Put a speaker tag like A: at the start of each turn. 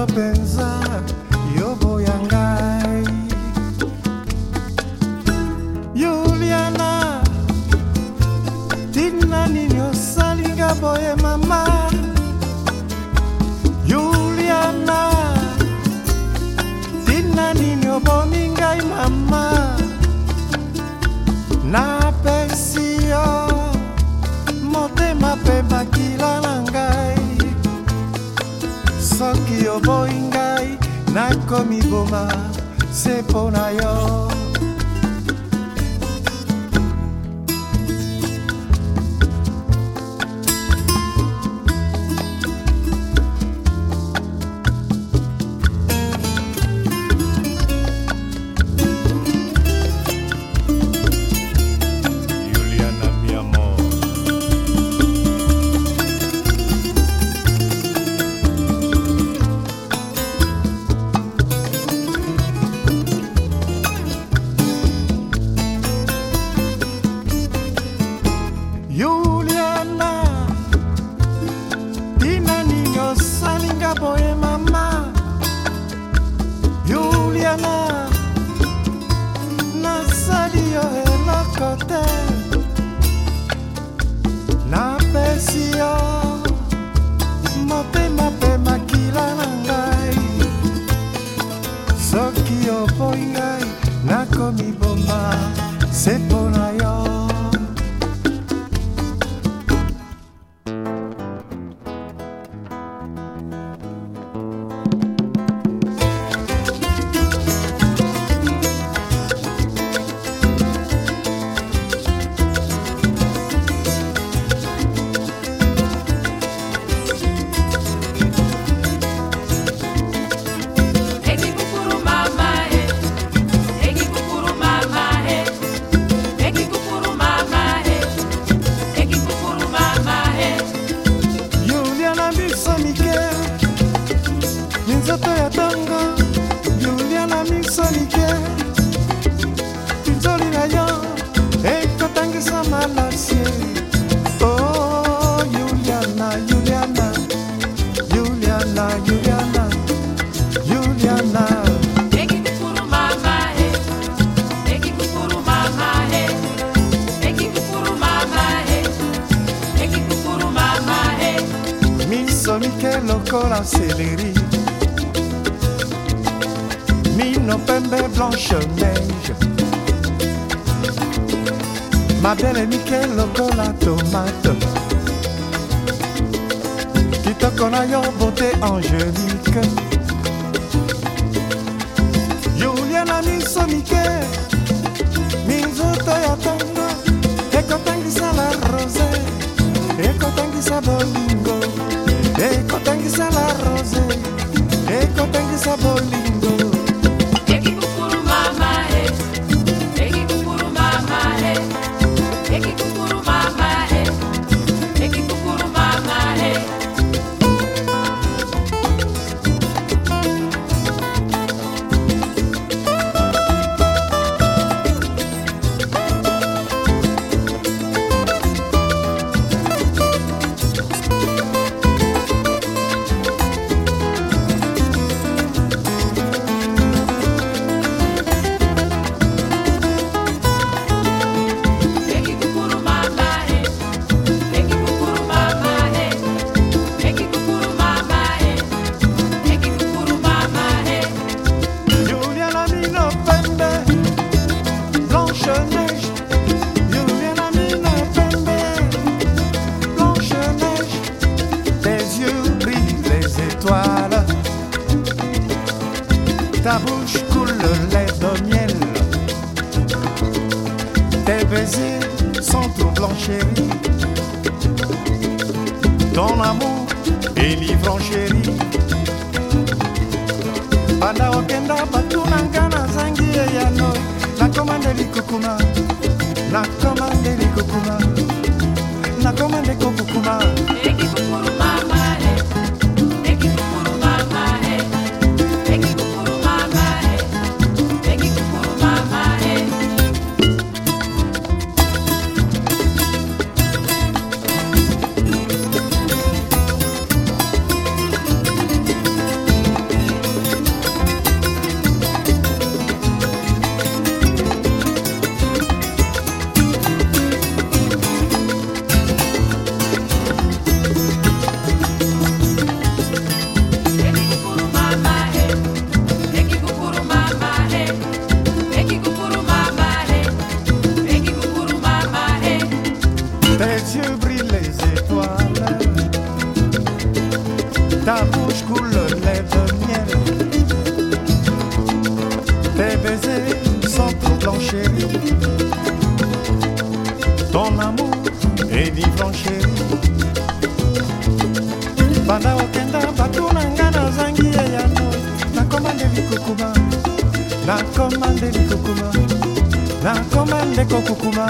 A: up and soki oboyi ngai nakomi boma se mpo na yo. bello con la céleri, Mino Pembe Blanche Neige, ma belle Michelo con la tomate, Tito con la
B: beauté angélique, Juliana Nisso Michel, Mizuto Yatanga, Ecotangisa la rosée, Ecotangisa Bonne. Blanche neige, Dieu nous
A: la mine de. Blanche neige, tes yeux brillent les étoiles. Ta bouche coule lait de miel. Tes baisers sont trop blanchis. Ton amour est livrant, chérie. A la hocken. kokuma. Na komande likokuma na komande kokukuma
B: likokuma mama
A: chéri ton amour est vivant chéri banda okenda batu na nga nazangi ye yano nakoma nde likukuma nakoma nde likukuma nakoma nde kokukuma